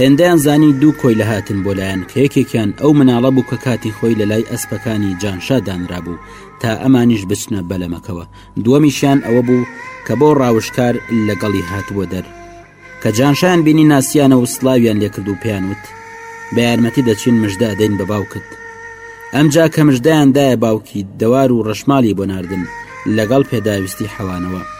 هێندەیان زانی دوو کۆیلە هاتن بۆ لایەن کە یەکێکیان ئەو مناڵە بوو کە کاتی خۆی لە لای ئەسپەکانی جانشا دانرا بوو تا ئەمانیش بچنە بەلەمەکەوە دووەمیشیان ئەوە بوو کە بۆ ڕاوشکار لەگەڵی هاتبووە دەر کە جانشان بینی ناسیانە و سلاویان لێکرد و پێیان وت بە یارمەتی دەچین مژدە ئەدەین بە باوکت ئەمجا کە مژدایاندایە باوکی دەوار و ڕەشمالی بۆ ناردن لەگەڵ پێداویستی حەوانەوە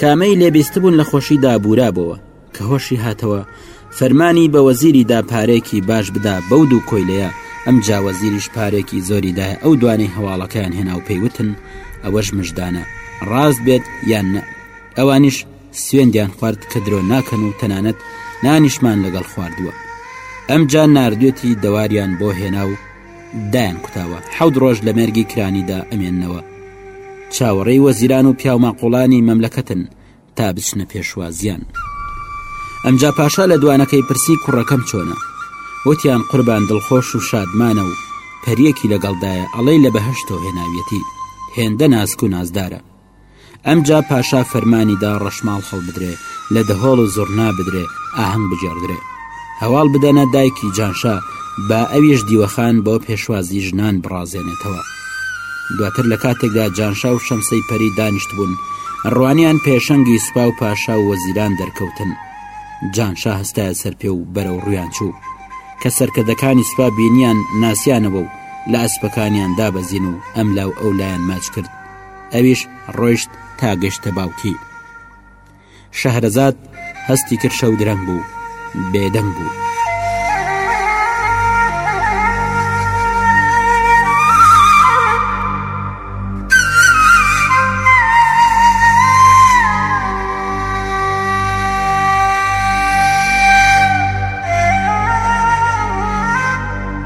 کامەی لێ بیستبوون لە خۆشی دابوورابەوە کە هۆشی هاتەوە فەرمانی بە وەزیری دا پارێکی باش بدا بەو دوو کۆیلەیە ئەم جاوەزیریش پارێکی زۆریدا ئەو دوانەی هەواڵەکەیان هێنا و پێیوتن ئەوەش مژدانە ڕاست بێت یان نە ئەوانیش سوێندیان خوارد کە درۆ ناکەن و تەنانەت نانیشمان لەگەڵ خواردووە ئەمجا نردێتی دەواریان بۆ هێنا و دایان کوتاوە حەوت ڕۆژ لە مێرگی کرانیدا ئەمێنەوە چاوەڕێی وەزیران و پیاوماقۆڵانی مەملەکەتن تا بچنە پێشوازیان ئەمجا پاشا لە دوانەکەی پرسی کوڕەکەم چۆنە وتیان قوربان دڵخۆش و شادمانە و پەریەکی لەگەڵدایە ئەڵەی لە بەهشتەوە هێناویەتی هێندە ناسک و نازدارە ئەمجا پاشا فەرمانی دا ڕەشماڵ هەڵبدرێ، لە دەهۆڵ و زوڕنا بدرێ، ئاهەنگ بگێڕدرێ. هەواڵ بدەنە دایکی جانشا با ئەویش دیوەخان بۆ پێشوازی ژنان بڕازێنێتەوە. دواتر لە کاتێکدا جانشا و شەمسەی پەری دانیشتبوون، ڕوانیان پێشەنگی سوپا و پاشا و وەزیران دەرکەوتن. جانشا هەستایە سەر پێ و بەرەو ڕوویان چوو. کە سەرکردەکانی سوپا بینیان ناسیانەوە و لە ئەسپەکانیان دابەزین و ئەملا و ئەولایان ماچ کرد. ئەویش ڕۆیشت تا گەشتە باوکی شەهرەزاد هەستی کرد شەو درەنگ بوو بێدەنگ بوو.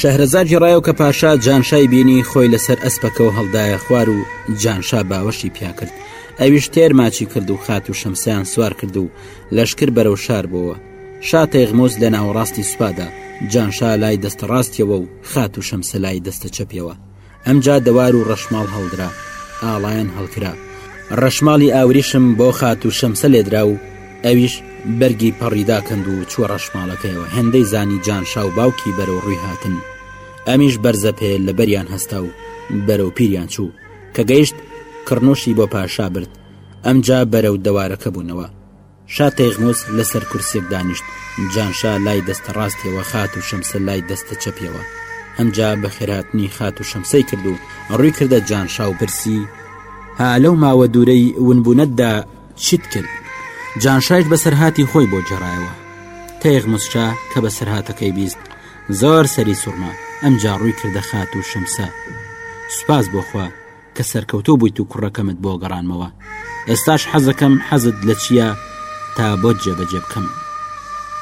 شەهرەزاد گێڕایەوە کە پاشا جانشای بینی خۆی لەسەر ئەسپەکەەوە هەڵدایە خوار و جانشا باوەشی پیاکرد ئەویش تێر ماچی کرد و خات و شەمسیان سوار کرد و لەشکر بەرەو شار بووە شاتەیغمۆز لە ناوەڕاستی سوپادا جانشا لای دەستە ڕاستیەوە و خات و شەمسە لای دەستە چەپیەوە ئەمجا دەوار و ڕەشماڵ هەڵدرا ئاڵایان هەڵکرا ڕەشماڵی ئاوریشم بۆ خات و شەمسە لێدرا و ئەویش بەرگی پەڕیدا کەند و چوە ڕەشماڵەکەیەوە هێندەی زانی جانشا و باوکی بەرەو ڕووی هاتن ئەمیش بەرزە پێ لە بەریان هەستا و بەرەو پیریان چوو کە گەیشت کڕنوشی بۆ پاشا برد ئەمجا بەرەو دەوارەکە بوونەوە شا تەیغمۆس لە سەر کورسیەک دانیشت، جانشا لای دەستە ڕاستیەوە خاتوو شەمسە لای دەستە چەپیەوە، ئەمجا بەخێرهاتنی خاتوو شەمسەی کرد و ڕووی کردە جانشا و پرسی، ها لەو ماوە دوورەی ونبوونەتدا چیت کرد؟ جانشایش بەسەرهاتی خۆی بۆ گێڕایەوە. تەیغمۆس شا کە بەسەرهاتەکەی بیست، زۆر سەری سوڕما، ئەمجا ڕووی کردە خاتوو شەمسە، سوپاس بۆ خوا، کە سەرکەوتو بوویت و کوڕەکەمت بۆ گەڕانمەوە ئێستاش حەزەکەم حەزت لە چییە تا بۆت جێبەجێ بکەم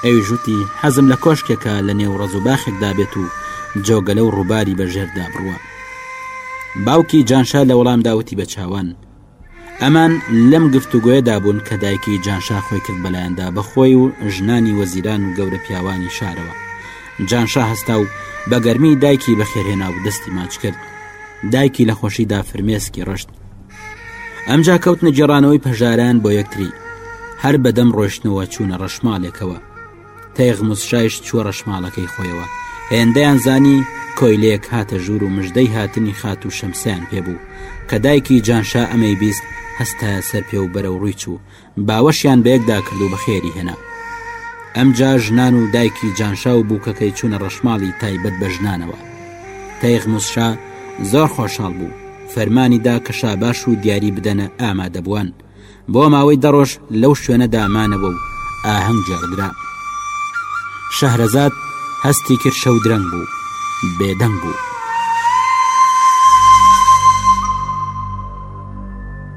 ئەوی ژوتی حەزم لە کۆشکێکە لە نێو ڕز و باخێکدا بێت و جۆگەلە و ڕووباری بەژێردا بڕوە باوکی جانشا لە وەڵام داوتی بە چاوان ئەمان لەم گفتوگوۆیەدا بوون کە دایکی جانشا خۆی کرد بەلایەندا بەخۆی و ژنانی وەزیران و گەورە پیاوانی شارەوە جانشا هەستا و بەگەرمی دایکی بەخێرهێنا و دەستی ماچ کرد دایکی لە خۆشیدا فرمێسکی ڕشت ئەمجا کەوتنە جێڕانەوەی پەژاران بۆ یەکتری هەر بەدەم ڕۆشتنەوە چوونە ڕەشمالێکەوە تەیغ موسشایش چووە ڕەشماڵەکەی خۆیەوە هێندەیان زانی کۆیلەیەک هاتە ژوور و مژدەی هاتنی خات و شەمسیان پێبوو کە دایکی جانشا ئەمەی بیست هەستایە سەر پێ و بەرەو ڕووی چوو باوەشیان بەیەکدا کرد و بەخێری هێنا ئەمجا ژنان و دایکی جانشا و بووکەکەی چوونە ڕەشماڵی تایبەت بە ژنانەوە تەیغ موسشا زۆر خۆشحاڵ بوو فەرمانی دا کە شاباش و دیاری بدەنە ئامادەبووان بۆ ماوەی دەڕۆژ لەو شوێنە دامانەوە و ئاهەنگ جێڕدرا شەهرەزاد هەستی کرد شەو درەنگ بوو بێدەنگ بوو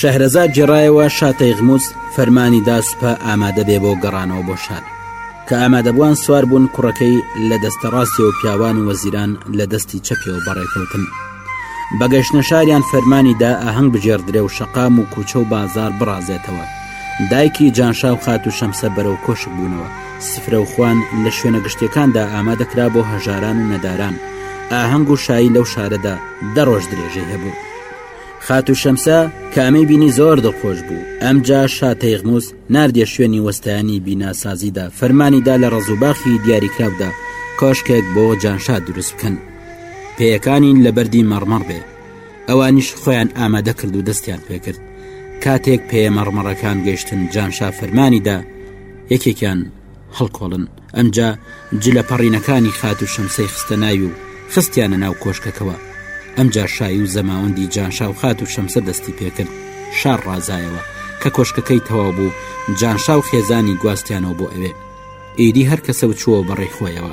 شەهرەزاد جێڕایەوە شاتەیغموس فەرمانی دا سوپا ئامادە بێ بۆ گەڕانەوە بۆ شار کە ئامادەبووان سوار بوون کوڕەکەی لە دەستە ڕاستەوە پیاوان و وەزیران لە دەستی چەپیەوە بەڕێکەوتن بەگەشتنە شاریان فەرمانی دا ئاهەنگ بگێڕدرێ و شەقام و کوچە و بازار بڕازێتەوە دایکی جانشا و خات و شەمسە بەرەو کۆشک بوونەوە سفرە و خوان لە شوێنە گشتەکاندا ئامادەکرا بۆ هەژاران و نەداران ئاهەنگ و شایی لەو شارەدا دەڕۆژ درێژەی هەبوو خات و شەمسە کامەی بینی زۆر دڵخۆش بوو ئەمجا شاتەیغموس نردێ شوێنی وەستانی بیناسازیدا فەرمانیدا لە ڕزوباخی دیاریکراودا کۆشکێک بۆ جانشا دروست بکەن پێیەکانین لە بەردی مەڕمەڕ بێ ئەوانیش خۆیان ئامادە کرد و دەستیان پێکرد کاتێک پێە مەڕمەڕەکان گەشتن جانشا فەرمانیدا یەکێکیان هەڵکۆڵن ئەمجا جلە پەڕینەکانی خات و شەمسەی خستە ناوی و خستیانە ناو کۆشکەکەوە ئەمجا شایی و زەماوەندی جانشا و خات و شەمسە دەستی پێکرد شار ڕازایەوە کە کۆشکەکەی تەواو بوو جانشا و خێزانی گواستیانەوە بۆ ئەوێ ئیدی هەر کەسە و چووە بەڕێ خۆیەوە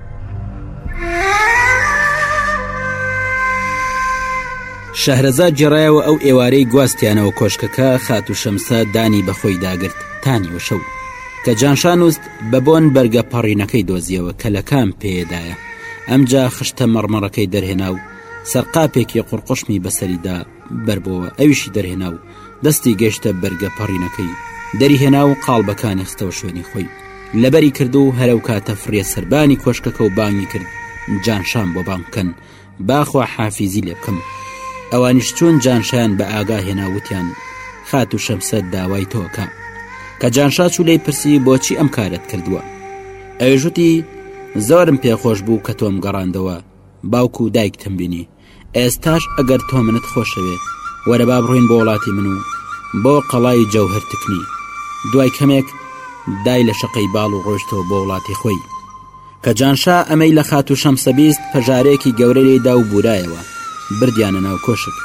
شەهرەزاد جێڕایەوە ئەو ئێوارەی گواستیانەوە کۆشکەکە خات و شەمسە دانی بەخۆی داگرت تانی وشە و کە جانشانوست بە بۆن بەرگە پەڕینەکەی دۆزیەوە کە لە کام پێدایە ئەمجا خشتە مەڕمەڕەکەی دەرهێنا و سەرقاپێکی قڕقشمی بەسەریدا بەربووەوە ئەویشی دەرهێنا و دەستی گەشتە بەرگە پەڕینەکەی دەری هێنا و قاڵبەکانی خستەوە شوێنی خۆی لەبەری کرد و هەرەو کاتە فڕێ سەربانی کۆشکەکە و بانگی کرد جانشان بۆ بانگ بکەن باخوا حافیزی لێ بکەم ئەوانیش چوون جانشان بە ئاگا هێنا وتیان خات و شەمسەر داوای تۆکە کە جانشا چوو لی پرسی بۆچی ئەم کارت کردووە ئەوێژوتی زۆرم پێخۆش بوو کە تۆم گەڕاندەوە باوکو و دایکتم بینی ئێستاش ئەگەر تۆ منت خۆشەوێت وەرە با بڕۆین بۆ وڵاتی من و بۆ قەڵای جەوهەر تکنی دوای کەمێک دای لە شەقەی باڵ و ڕۆشتەوە بۆ وڵاتی خۆی کە جانشا ئەمەی لە خات و شەمسەبیست پەژارێکی گەورە لێدا و بورایەوە بردیانە ناو کۆشک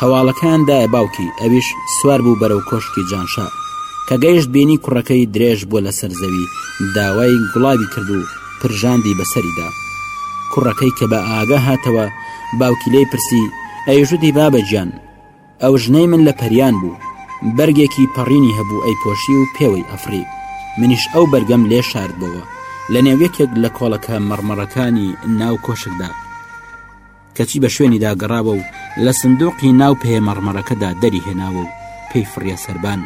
هەواڵەکان دایە باوکی ئەویش سوار بوو بەرەو کۆشکی جانشا کە گەیشت بینی کوڕەکەی درێژ بووە لەسەر زەوی داوای گوڵاوی کرد و پرژاندی بەسەریدا کوڕەکەی کە بە ئاگا هاتەوە باوکی لێی پرسی ئەیژدی بابەجان ئەو ژنەی من لە پەریان بوو بەرگێکی پەڕینی هەبوو ئەی پۆشی و پێوەی ئەفری منیش ئەو بەرگەم لێ شاردبەوە لە نێو یەکێک لە کۆڵەکە مەڕمەڕەکانی ناو کۆشکدا کەچی بە شوێنیدا گەڕاوە و لە سندوقی ناو پێ مەڕمەڕەکەدا دەری هێناوە و پێی فڕە سەربان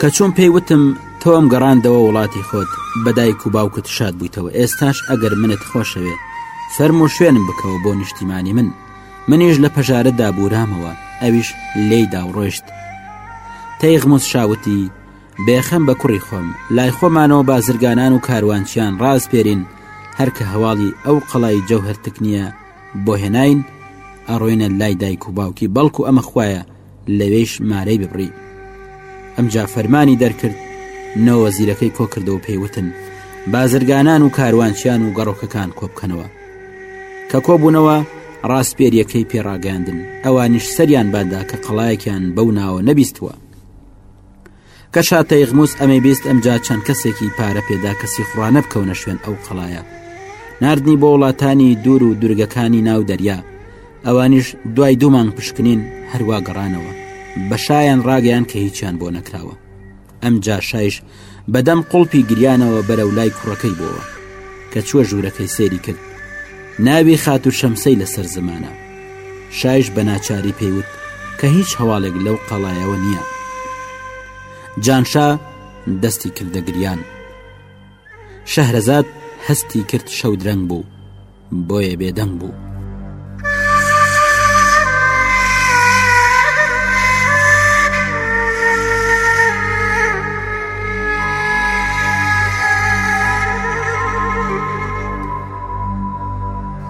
کە چۆن پێی وتم تۆم گەڕاندەوە وڵاتی خۆت بەدایک و باوکت شاد بوویتەوە ئێستاش ئەگەر منت خۆشەوێ فەرم و شوێنم بکەوە بۆ نیشتیمانی من منیش لە پەژارەدا بورامەوە ئەویش لێی داوڕۆشت تەیغموس شاوتی بێخەم بە کوڕی خۆم لای خۆمانەوە بازرگانان و کاروانچیان ڕاز پێرین هەرکە هەواڵی ئەو قەڵای جەوهرتک نییە بۆ هێناین ئەڕۆێنە لای دایک و باوکی بەڵکو ئەمە خویە لەوێش مارەی ببڕی ئەمجا فەرمانی دەرکرد نەوە زیرەکەی کۆکردەوە پێیوتن بازرگانان و کاروانچیان و گەڕۆکەکان کۆبکەنەوە کە کۆبوونەوە ڕاستپێریەکەی پێڕاگەاندن ئەوانیش سەریان بادا کە قەڵایەکیان بەو ناوە نەبیستوە کە شا تەیغموس ئەمەی بیست ئەمجا چەند کەسێکی پارە پێدا کە سیخوڕانە بکەونە شوێن ئەو قەڵایە ناردنی بۆ وڵاتانی دوور و دورگەکانی ناو دەریا ئەوانیش دوای دوو مانگ پشکنین هەروا گەڕانەوە بە شایان ڕاگەیان کە هیچیان بۆ نەکراوە ئەم جاشایش بەدەم قوڵپی گریانەوە بەرە و لای کوڕەکەی بۆوە کە چووە ژوورەکەی سێری کرد ناوی خاتو شەمسەی لەسەر زمانە شایش بە ناچاری پێی وت کە هیچ هەواڵێک لەو قەڵایەوە نییە جانشا دەستی کردە گریان شەهرەزاد هەستی کرد شەو درەنگ بوو بۆیە بێدەنگ بوو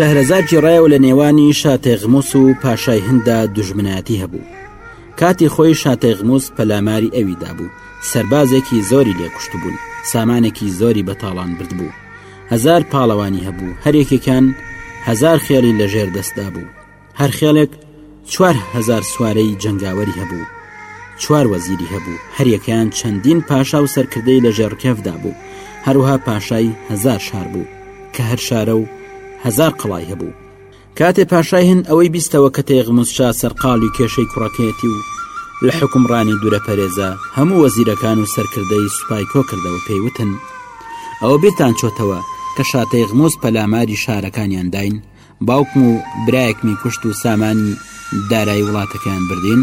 شەهرەزاد جێڕایەوە لە نێوانی شاتێغموس و پاشای هەندا دژمنایەتی هەبوو کاتی خۆی شاتێغموس پەلاماری ئەویدا بوو سربازێکی زۆری لێکوشت بوون سامانێکی زۆری بە تاڵان بردبوو هەزار پاڵەوانی هەبوو هەرێکێکان هەزار خێڵی لە ژێر دەستدا بوو هەر خێڵێک چوار هزار سوارەی جنگاوەری هەبوو چوار وەزیری هەبوو هەریەکەیان چەندین پاشا و سەرکردەی لە ژێڕکەفدا بوو هەروها پاشای هزار شار بوو کە هەر شارە و هزار قڵای هەبوو کاتێ پاشای هەن ئەوەی بیستەوە کە تەیغموسشا سەرقاڵی کێشەی کوڕەکەیەتی و لە حکومڕانی دوورە پەرێزە هەموو وەزیرەکان و سەرکردەی سوپای کۆ کردەوە پێی وتن ئەوە بیرتان چۆتەوە کە شاتەیغمۆز پەلاماری شارەکانیان داین باوکم و برایەکمی کوشت و سامانی دارایی وڵاتەکەیان بردین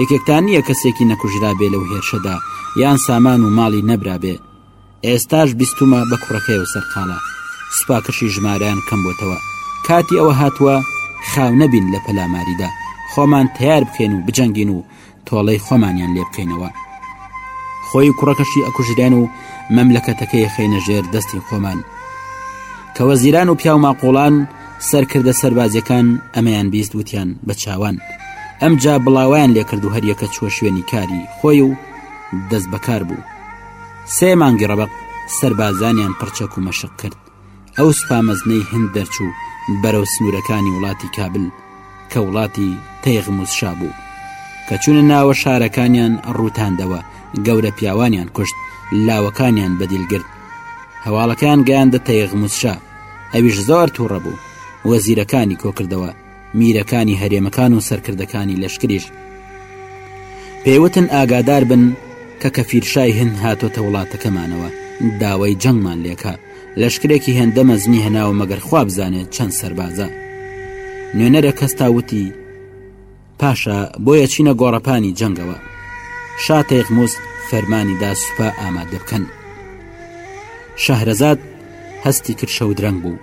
یەکێکتان نییە کەسێکی نەکوژرا بێ لەو هێرشەدا یان سامان و ماڵی نەبرا بێ ئێستاش بیستمە بە کوڕەکەی و سەرقاڵە سوپاکەشی ژمارەیان کەم بۆتەوە کاتی ئەوە هاتووە خاو نەبین لە پەلاماریدا خۆمان تیار بکەین و بجەنگین و تۆڵەی خۆمانیان لێ بکەینەوە خۆی کوڕەکەشی ئەکوژرێن و مەملەکەتەکەی خەینە ژێر دەستی خۆمان کەوە زیران و پیاو ماقۆڵان سەرکردە سەربازیەکان ئەمەیان بیست وتیان بە چاوان ئەمجا بڵاویان لێکرد و هەریەکە چوە شوێنی کاری خۆی و دەست بەکار بوو سێ مانگی ڕەبق سەربازانیان پڕچەک و مەشق کرد ئەو سپامەزنەی هند دەرچوو بەرەو سنوورەکانی وڵاتی کابل کە وڵاتی تەیغموزشا بوو کە چونە ناوە شارەکانیان ڕووتاندەوە گەورە پیاوانیان کوشت لاوەکانیان بەدیلگرت هەواڵەکان گەیاندە تەیغموزشا ئەویش زۆر تووڕە بوو وەزیرەکانی کۆکردەوە میرەکانی هەرێمەکان و سەرکردەکانی لەشکریش پێوتن ئاگادار بن کە کەفیرشای هند هاتۆتە وڵاتەکەمانەوە داوای جەنگمان لێکە لەشکرێکی هێندە مەزنی هەناوە مەگەر خوابزانێت چەند سەربازە نوێنەرە کەستا وتی پاشا بۆیە چینە گۆڕەپانی جەنگەوە شاتێک موز فەرمانی دا سوپا ئامادە بکەن شەهرەزاد هەستی کرد شەودرەنگ بوو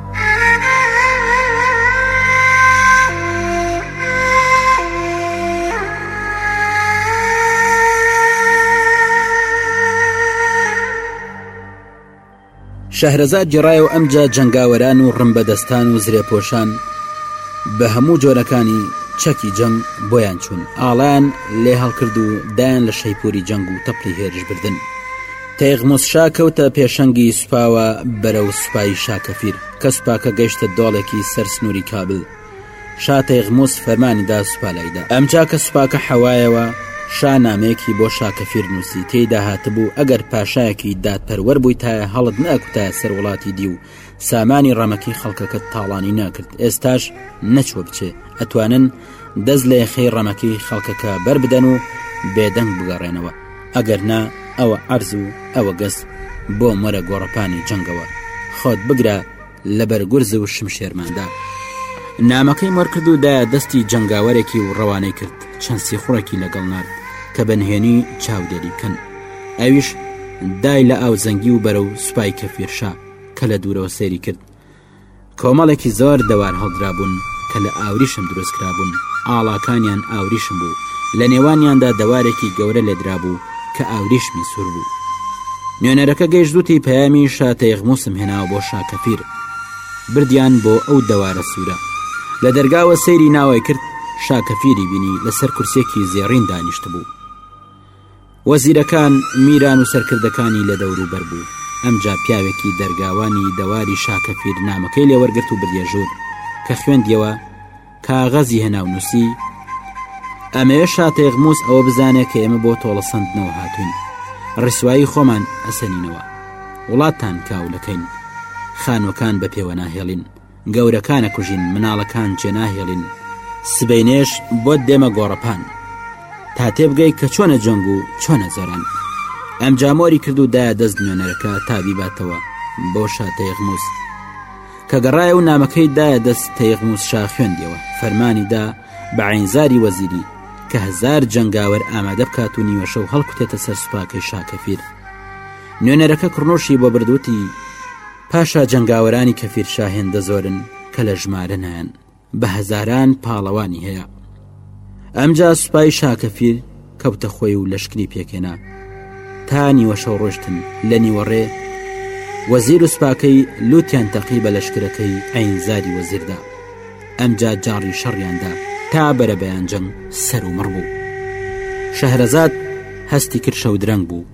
شەهرەزاد گەڕایەوە ئەمجا جەنگاوەران و ڕمبەدەستان و زرێپۆشان بە هەموو جۆرەکانی چەکی جەنگ بۆیان چوون ئاڵان لێ هەڵکرد و دایان لە شەیپوری جەنگ و تەپلی هێرش بردن تەیغموس شا کەوتە پێشەنگی سوپاوە بەرەو سوپای شا کەفیر کە سوپاکە گەشتە دۆڵێکی سەر سنووری کابل شا تەیغموس فەرمانی دا سوپا لایدا ئەمجا کە سوپاکە حەوایەوە شا نامەیەکی بۆ شاکەفیر نووسی تێیدا هاتبوو ئەگەر پاشایەکی دادپەروەر بوویتایە هەڵت نەکوتایە سەر وڵاتی دی و سامانی ڕەمەکەی خەڵکەکە تاڵانی ناکرد ئێستاش نەچوە بچێ ئەتوانن دەست لە یەخەی ڕەمەکەی خەڵکەکە بەر بدەن و بێدەنگ بگەڕێنەوە ئەگەر نا ئەوە عرض و ئەوە گەس بۆ مەرە گۆڕەپانی جەنگەوە خۆت بگرە لە بەرگورز و شمشێرماندا نامەکەی مەرکرد و دایە دەستی جەنگاوەرێکی و ڕەوانەی کرد چەند سیخوڕێکی لەگەڵ نرد کە بەنهێنی چاودێری بکەن ئەویش دای لە ئاو زەنگی و بەرە و سوپای کەفیرشا کە لە دوورەوە سەیری کرد کۆمەڵێکی زۆر دەوار هەڵدرابوون کە لە ئاوریشم دروستکرابوون ئاڵاکانیان ئاوریشم بوو لە نێوانیاندا دەوارێکی گەورە لێدرابوو کە ئاوریشمی سوور بوو نوێنەرەکە گەیشتوتی پەیامی شاتەیغموسم هێناوە بۆ شاکەفیر بردیان بۆ ئەو دەوارە سوورە لە دەرگاوە سەیری ناوای کرد شاکەفیری بینی لەسەر کورسێکی زێڕین دانیشت بوو وەزیرەکان، میران و سەرکردەکانی لە دەوروبەر بوو، ئەمجا پیاوێکی دەرگاوانی دەواری شاکەپیر نامەکەی لێ وەرگرت و بردیە ژوور، کە خوێندیەوە، کاغەزی هێنا و نووسی، ئەمەوێ شا تەیغموس ئەوە بزانێ کە ئێمە بۆ تۆڵەسەندنەوە هاتووین، ڕیسوایی خۆمان ئەسەنینەوە، وڵاتتان کاولەکەین، خانووەکان بە پێوە ناهێڵین. گەورەکان ئەکوژین مناڵەکان جێناهێڵین سبەینێش بۆت دێمە گۆڕەپان تا تێبگەی کە چۆنە جەنگ و چۆنە زۆران ئەم جامۆری کرد و دایە دەست نوێنەرەکە تا بیباتەوە بۆ شاتەیغموس کە گەڕایە و نامەکەی دایە دەست تەیغموس شا خوێندیەوە فەرمانیدا بە عینزاری وەزیری کە هزار جەنگاوەر ئامادە بکات و نیوەشە و هەڵکوتێتە سەر سوپاکەی شاکەفیر نوێنەرەکە کڕنۆشی بۆ بردووتی پاشا جەنگاوەرانی کەفیرشا هێندە زۆرن کە لە ژمارە نایەن بە هەزاران پاڵەوانی هەیە ئەمجا سوپای شاکەفیر کەوتە خۆی و لەشکری پێکێنا تا نیوە شەو ڕۆشتن لە نیوەڕێ وەزیر و سوپاکەی لوتیان تەقی بە لەشکرەکەی ئەینزاری وەزیردا ئەمجا جاڕی شەڕیاندا تا بەرە بەیان جەنگ سەر و مڕ بوو شەهرەزاد هەستی کرد شەو درەنگ بوو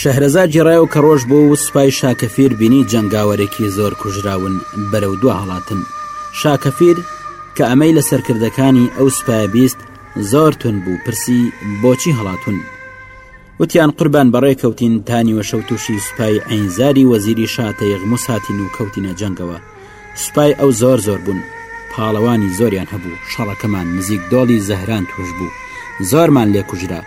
شەهرەزا گێڕایەوە کە ڕۆژ بۆ و سوپای شاکەفیر بینی جەنگاوەرێکی زۆر کوژراون بەرەو دو هەڵاتن شاکەفیر کە ئەمەی لە سەرکردەکانی ئەو سوپای بیست زۆر تون بوو پرسی بۆچی هەڵاتون وتیان قوربان بەڕێ کەوتین تانیوە شەو تووشی سوپای ئەینزاری وەزیری شاتە یەغموس هاتین و کەوتینە جەنگەوە سوپای ئەو زۆر زۆر بوون پاڵەوانی زۆریان هەبوو شەڕەکەمان نزیک دۆڵی زەهران توش بوو زۆرمان لێ کوژرا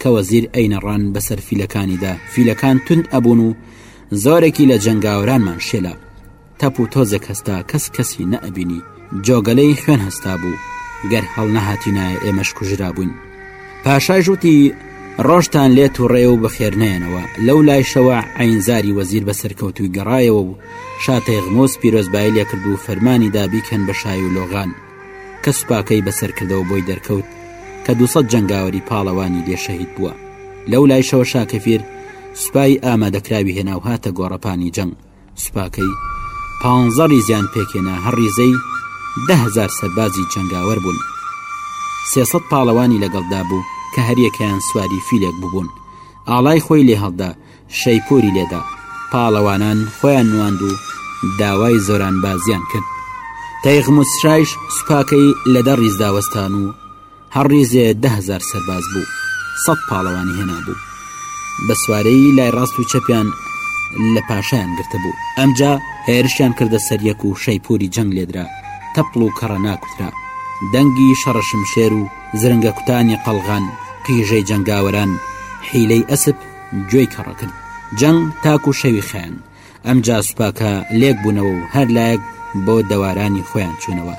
کە وەزیر ئەینەڕان بەسەر فیلەکانیدا فیلەکان تند ئەبوون و زۆرێکی لە جەنگاوەرانمان شێلا تەپ و تۆزێک هەستا کەس کەسی نەئەبینی جۆگەلەی خوێن هەستا بوو گەر هەڵنەهاتینایە ئێمەش کوژرا بووین پاشای ژووتی ڕۆژتان لێ توڕێ و بەخێرنێنەوە لەو لایشەوە ئەینزاری وەزیر بە سەرکەوتوی گەڕایەوە و شاتەی غمۆس پیرۆزبای لێکرد و فەرمانی دابیکەن بە شای و لۆغان کە سوپاکەی بەسەر کردەوە بۆی دەرکەوت کە دوسە جەنگاوەری پاڵەوانی لێ شەهید بووە لەو لایشەوە شاکەفیر سوپای ئامادەکراوی هێناو هاتە گۆڕەپانی جەنگ سوپاکەی پانزەڕی زیان پێکێنا هەر ریزەی دههزار سەربازی جەنگاوەر بوون سێسەد پاڵەوانی لەگەڵدا بوو کە هەریەکەیان سواری فیلێک ببوون ئاڵای خۆی لێ هەڵدا شەیپووری لێدا، پاڵەوانان خۆیان نواند و داوای زۆرانبازیان کرد. تەیغموسرایش سوپاکەی لە دە ڕیزدا وەستان و هەر ڕیزێ دە هەزار سەرباز بوو، سەد پاڵەوانی هێنابوو. بە سوارەیی لای ڕاست و چەپیان لە پاشایان گرتبوو. ئەمجا هێرشیان کردە سەر یەک و شەیپووری جەنگ لێدرا، تەپڵ و کەڕە ناکوترا. دەنگی شەڕە شمشێر و زرنگەکوتانی قەڵغان، قیژەی جەنگاوەران، حیلەی ئەسپ، گوێی کەڕە کرد جەنگ تاکو شەوی خەیان ئەمجا سوپاکە لێک بوونەوە و هەر لایەک بۆ دەوارانی خۆیان چوونەوە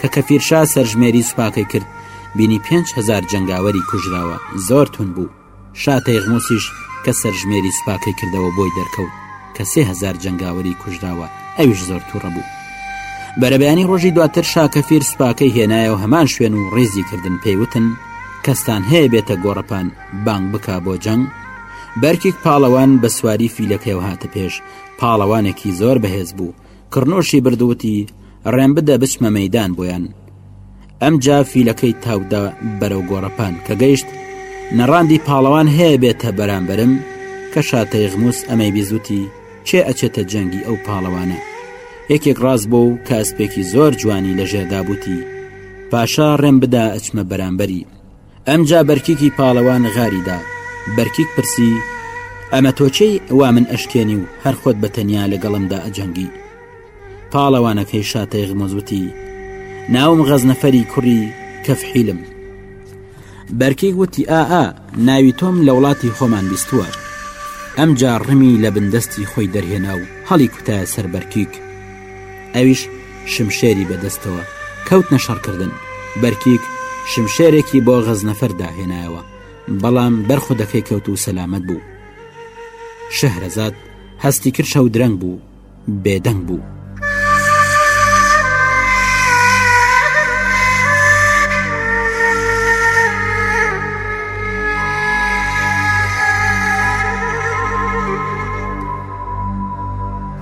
کە کەفیرشا سەرژمێری سوپاکەی کرد بینی پهزار جەنگاوەری کوژراوە زۆر تون بوو شاتەی غموسیش کە سەرژمێری سوپاکەی کردەوە بۆی دەرکەوت کە سهزار جەنگاوەری کوژراوە ئەویش زۆر تووڕە بوو بەرەبیانی ڕۆژی دواتر شاکەفیر سوپاکەی هێنایە و هەمان شوێن و ڕێزی کردن پێیوتن کەستان هەیە بێتە گۆڕەپان بانگ بکا بۆ جەنگ بەرکیک پاڵەوان بە سواری فیلەکەیەوە هاتە پێش پاڵەوانێکی زۆر بەهێز بوو کڕنۆشی بردووتی ڕێم بدە بچمە مەدان بۆیان ئەم جا فیلەکەی تاودا بەرەو گۆڕەپان کە گەیشت نەڕاندی پاڵەوان هەیە بێتە بەرامبرم کە شاتەی غموس ئەمەی بیزوتی چێ ئەچێتە جەنگی ئەو پاڵەوانە یەکێک ڕاست بۆ و کاسپێکی زۆر جوانی لە ژێردابووتی پاشا ڕێم بدا ئەچمە بەرامبەری ئەمجا بەرکیکی پاڵەوان غاری دا بەرکیک پرسی، ئەمە تۆ چێی وا من ئەشکێنی و هەر خۆت بە تەنیا لەگەڵمدا ئەجەنگی؟ پاڵەوانەکەی شاتەیغمز وتی، ناوم غەزنەفەری کوڕی کەفحیلم. بەرکیک وتی، ئا ئا ناوی تۆم لە وڵاتی خۆمان بیستووە. ئەمجا ڕمی لە بندەستی خۆی دەرهێنا و هەڵی کوتایە سەر بەرکیک. ئەویش شمشێری بەدەستەوە کەوتنە شەڕکردن بەرکیک شمشێرێکی بۆ غەزنەفەر داهێنایەوە بەڵام بەرخودەکەی کەوت و سەلامەت بوو شەهرەزاد هەستی کرد شەو درەنگ بوو بێدەنگ بوو.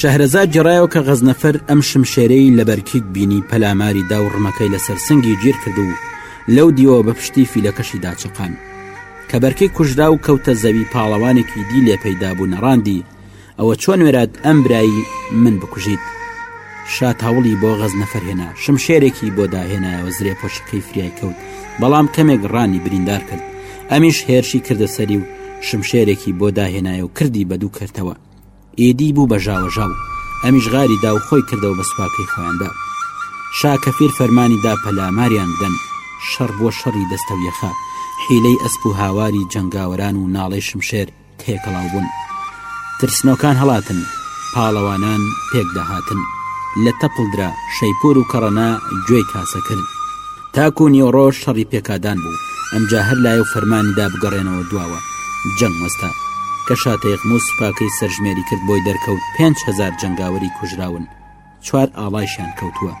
شەهرەزاد جێڕایەوە کە غەزنەفەر ئەم شمشێرەی لە بەرکیت بینی پەلاماری دا و ڕمەکەی لەسەر سنگی گیر کرد و لەو دیوەوە بە پشتی فیلەکەشی داچەقان کە بەرکەی کوژرا و کەوتە زەوی پاڵەوانێکی دی لێ پەیدا بوو نەڕاندی ئەوە چۆن وێرات ئەم برایی من بکوژیت شات هەوڵی بۆ غەز نەفەرهێنا شمشێرێکی بۆ داهێنایەوە زرێ پۆشەکەی فریای کەوت بەڵام کەمێک ڕانی بریندار کرد ئەمیش هێرشی کردە سەری و شمشێرێکی بۆ داهێنایە و کردی بە دوو کەرتەوە ئیدی بوو بە ژاوەژاو، ئەمیش غاری دا و خۆی کردەوە بە سوپاکەی خۆیاندا. شا کەفیر فەرمانی دا پەلاماریان بدەن، شەڕ بووە شەڕی دەستە و یەخە، حیلەی ئەسپ و هاواری جەنگاوەران و ناڵەی شمشێر تێکەڵاو بوون. ترسنۆکان هەڵاتن، پاڵەوانان پێک داهاتن. لە تەپڵ درا، شەیپور و کەڕەنا گوێی کاسە کرد. تاکو نیوەڕۆ شەڕی پێکادان بوو، ئەمجا هەر لایەو فەرمانی دا بگەڕێنەوە دواوە. جەنگ وەستا. کە شاتەیەغم و سوپاکەی سەرژمێری کرد بۆی دەرکەوت پێنج هەزار جەنگاوەری کوژراون، چوار ئاڵایشیان کەوتووە.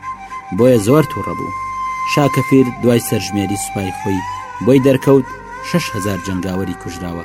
بۆیە زۆر توڕە بوو. شا کەفیر دوای سەرژمێری سوپای خۆی بۆی دەرکەوت شەش هەزار جەنگاوەری کوژراوە.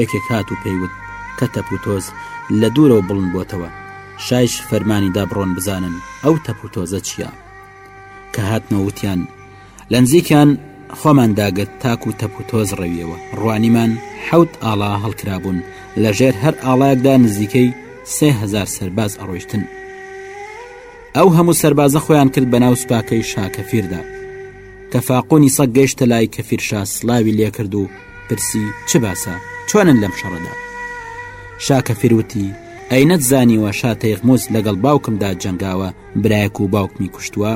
یەکێک هات و پێیوت کە تەپ و تۆز لە دوورەوە بڵند بۆتەوە شایش فەرمانی دا بڕۆن بزانن ئەو تەپ و تۆزە چییە کە هاتنەوتیان لە نزیکیان خۆمان داگرت تاک و تەپ و تۆز ڕەویەوە ڕوانیمان حەوت ئاڵا هەڵکرابوون لە ژێر هەر ئاڵایەکدا نزیکەی سهزار سەرباز ئەڕۆشتن ئەو هەموو سەربازە خۆیان کرد بە ناو سوپاکەی شاکەفیردا کە فاقۆنی سەگ گەیشتە لای کەفیرشا سلاوی لێکرد و پرسی چ باسە چۆنن لەم شەڕەدا شا کەفیر وتی ئەی نەت زانیوە شا تەیغموز لەگەڵ باوکمدا جەنگاوە برایەک و باوکمی کوشتووە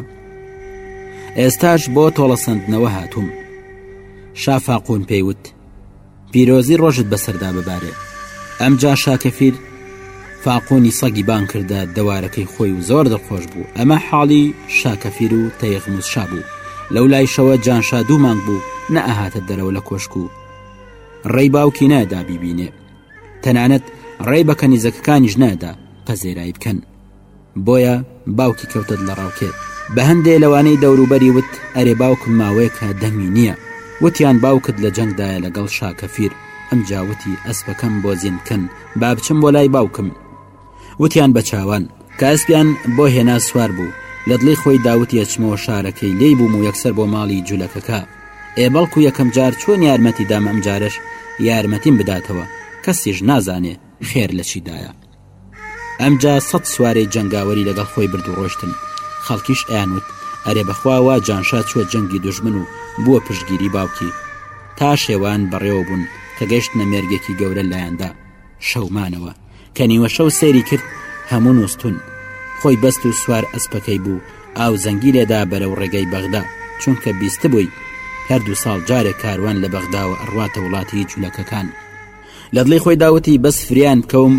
ئێستاش بۆ تۆڵەسەندنەوە هاتووم شا فاقون پێیوت پیرۆزی ڕۆژت بەسەردا ببارێ ئەمجا شاکەفیر فاقۆنی سەگی بان کردە دەوارەکەی خۆی و زۆر دڵخۆش بوو ئەمە حاڵی شاکەفیر و تەیغموز شا بوو لەو لایشەوە جانشا دوو مانگ بوو نە ئەهاتە دەرەوە لە کۆشک و ڕێی باوکی نادا بیبینێ تەنانەت ڕێ بەکەنیزەکەکانیش نادا پەزێرایی بکەن بۆیە باوکی کەوتت لە ڕاوکێ بە هەندێ لەوانەی دەوروبەری وت ئەرێ باوکم ماوەیەکە دەمی نییە وتیان باوکت لە جەنگدایە لەگەڵ شاکەفیر ئەم جاوتی ئەسپەکەم بۆ زین بکەن با بچم بۆ لای باوکم وتیان بە چاوان کاسپیان بۆ هێنا سوار بوو لە دڵی خۆی داوت یەچمەوە شارەکەی لی بووم و یەکسەر بۆ ماڵی جولەکەکە ئێ بەڵکو یەکەم جار چۆن یارمەتی دامەم جارش یارمەتیم بداتەوە کەسیش نازانێ خێر لە چیدایە ئەمجا سەد سوارەی جەنگاوەری لەگەڵ خۆی بردو ڕۆشتن خەڵکیش ئەیانوت ئەرێ بەخواوا جانشا چوە جەنگی دژمن و بووە پشگیری باوکی تا شێوان بەڕێوە بوون کە گەشت نەمێرگێکی گەورە لایەندا شەومانەوە کە نیوە شەو سێری کرد هەموو نووسون خۆی بەست و سوار ئەسپەکەی بوو ئاو زەنگی لێدا بەرەو ڕێگەی بەغدا چونکە بیست بووی هەردوو ساڵ جارێک کاروان لە بەغداوە ئەڕواتە وڵاتی جولەکەکان لە دڵی خۆیدا وتی بەس فریایان بکەوم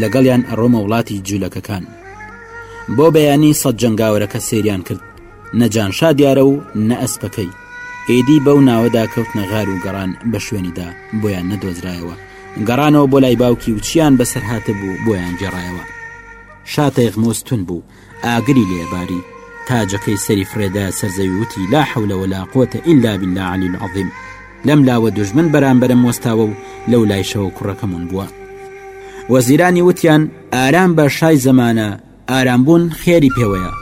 لەگەڵیان ئەڕۆمە وڵاتی جوولەکەکان بۆ بەیانی سەد جەنگاوەرەکە سەیریان کرد نە جانشا دیارە و نە ئەسپەکەی ئێدی بەو ناوەدا کەوتنە غار و گەڕان بە شوێنیدا بۆیان نەدۆزرایەوە گەڕانەوە بۆ لای باوکی و چیان بەسەر هاتبوو بۆیان گێڕایەوە شاتەیغمۆستون بوو ئاگری لێ باری تاجەکەی سەری فرێدا سەرزەوی وتی لا حولە ولا قوتە ئللا بالله علی العظیم لەم لاوە دژمن بەرامبەرم وەستاوە و لەو لایشەوە کوڕەکەمون بووە وەزیرانی وتیان ئارام بە شای زەمانە ئارامبوون خێری پێوەیە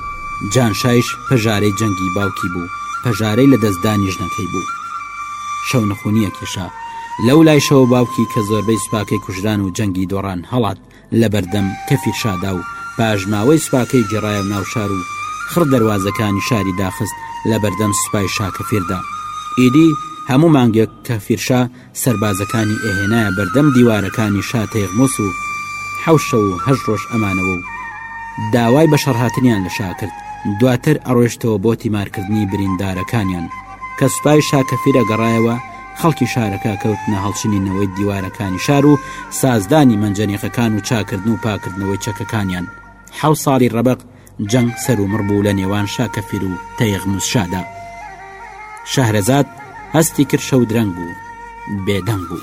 جانشایش پەژارەی جەنگی باوکی بوو پەژارەی لە دەستدانی ژنەکەی بوو شەو نخونیە کێشا لەو لایشەوە باوکی کە زۆربەی سوپاکەی کوژران و جەنگی دۆڕان هەڵات لەبەردەم کەفی شادا و پاژماوەی سوپاکەی گێڕایەوە ناو شار و خڕ دەروازەکانی شاری داخست لەبەردەم سوپای شا کەفیردا. ئیدی هەموو مانگێک کەفیرشا سەربازەکانی ئەهێنایە بەردەم دیوارەکانی شا تەیغموس و حەوت شەو و هەشت ڕۆژ ئەمانەوە و داوای بەشەڕهاتنیان لە شا کرد. دواتر ئەڕۆیشتەوە بۆ تیمارکردنی بریندارەکانیان. کە سوپای شا کەفیر ئەگەڕایەوە، خەڵکی شارەکە کەوتنە هەڵچنی نەوەی دیوارەکانی شار و سازدانی مەنجەنیقەکان و چاکردن و پاکردنەوەی چەکەکانیان حەو ساڵی ڕەبق جەنگ سەر و مڕ بوو لە نێوان شاکەفیر و تەیغموس شادا شەهرەزاد هەستی کرد شەو درەنگ بوو بێدەنگ بوو.